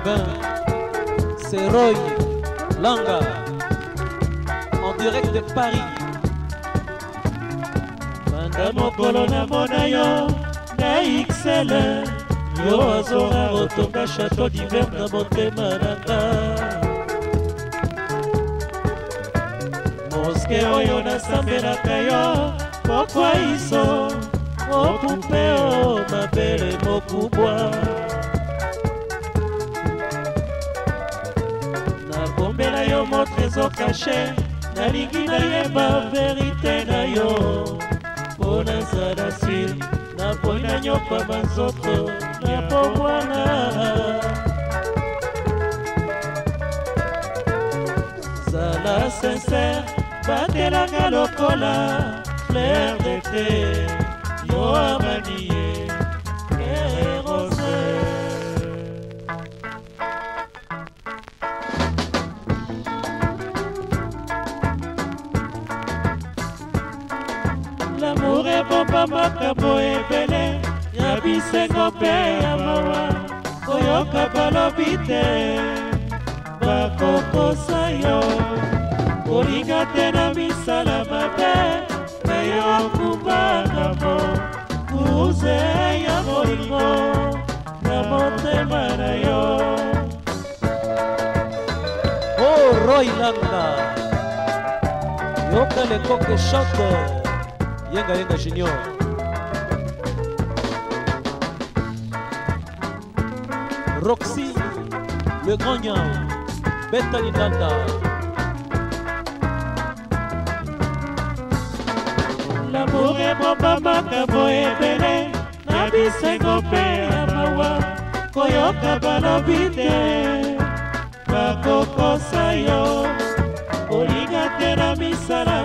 Gabin, c'est Roy Langa, en direct de Paris. Banda mokolo namona yo na xl yo azora kotonga chateau d'hiver na motema na nga moske oyo nasambelaka yo pokwaiso okupe o mabele mokubwa trésor caché nalingi nayeba verite na yo mpo nazala sir naponi nanyoka banzoto ya pobwana zala sincere batelanga lokola flair dete yo amani ebomba makambo ebele ya bisengo mpe ya mawa koyoka balobi te bakokosa yo kolinga te na misala mabe me yo okumbangamo kuze ya molingo na motema na yo oroilanga oh, yoka lekoke chanteur Yenga Yenga Junior. Roxy, le grand gagnant. Bethany Danda. L'amour est mon papa, kabo Bélé, Nabisengo pe amawa. Koyoka balobi te. Bakokosa sayo Olinga te na misala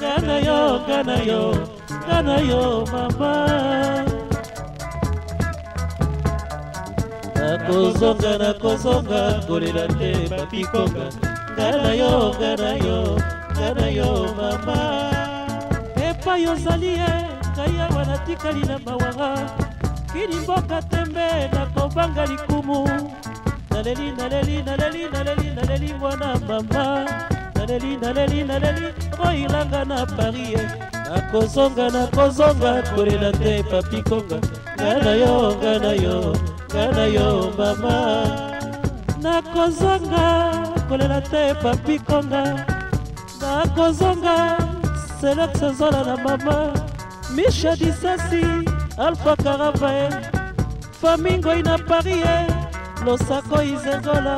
ngana yo ngana yo ngana yo mama nakozonga nakozonga kolela te bapikonga ngana yo ngana yo ngana yo mama epai ozali ye ngai awa natikali na mawanga kini mboka tembe nakobanga likumu naleli naleli naleli naleli naleli mwana mama naleli naleli naleli oilanga na parie eh. nakozonga nakozonga kolela te papi konga nga na yo nga na yo nga na yo mama nakozonga kolela te papi konga nakozonga selex azola na mama misha disasi alfa karavae eh. famingoi na parie eh. losako izengola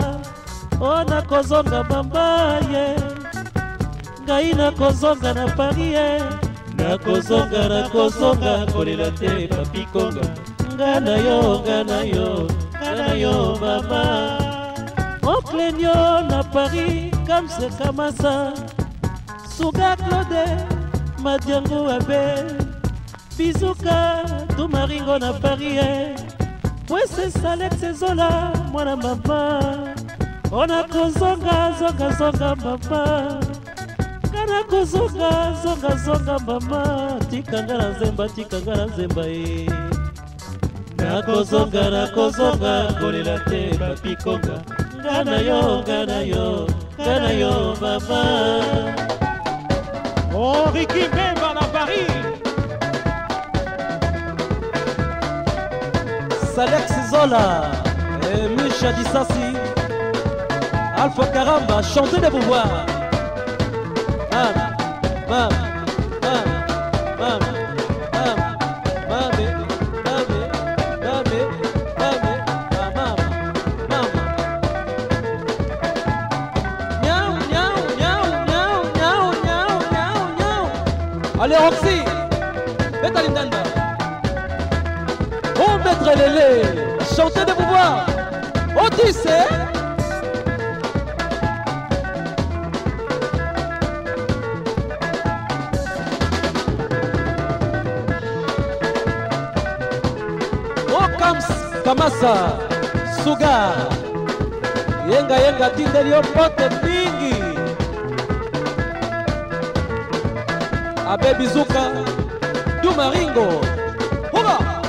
o oh, nakozonga mamba ye yeah. ngai nakozonga na paris ye eh. nakozonga nakozonga kolela te papikonga nga na yo nga na yo nga na yo mama oplenio na paris kamsekamasa suga claude madiango abe bizuka tumaringo na paris ye eh. pwese salete ezola mwana mama ona kozonga zonga zonga mama ndenge kozonga zongazonga mama tikanga na nzemba tikanga na nzemba ye nakozonga nakozonga kolela te bapikonga nga na yo nga na yo nga na yo mama oriki oh, mbemba na paris salex zola misha disasi alpha karamba chanté de pouvoir Allez Roxy, mets Oh maître chantez de pouvoir. Oh kamasa suga yenga yenga tindeli yo pote mingi abebi zuka dumaringo hola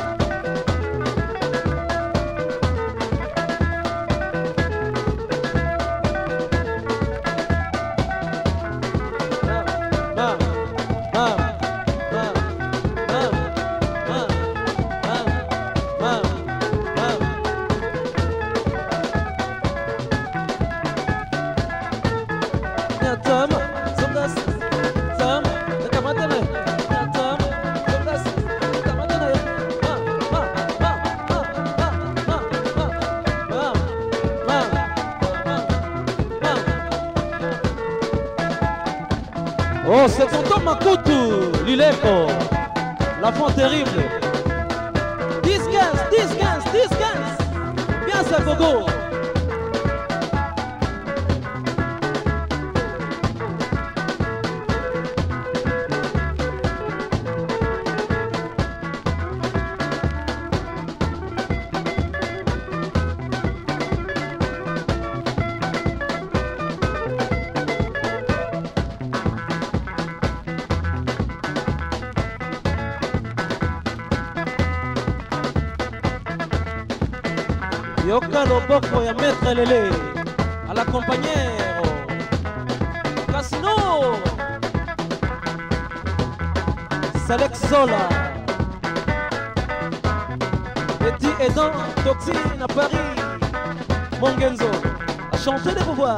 Oh, c'est content Makutu, Lilepo, la fond terrible. 10-15, 10-15, 10-15. Bien, c'est Bogo. yoka loboko ya maître lele à la compagnie, casino Salek Zola Petit aidant Toxine à Paris Mongenzo a chanté des pouvoirs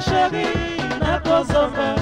sheri nakozonga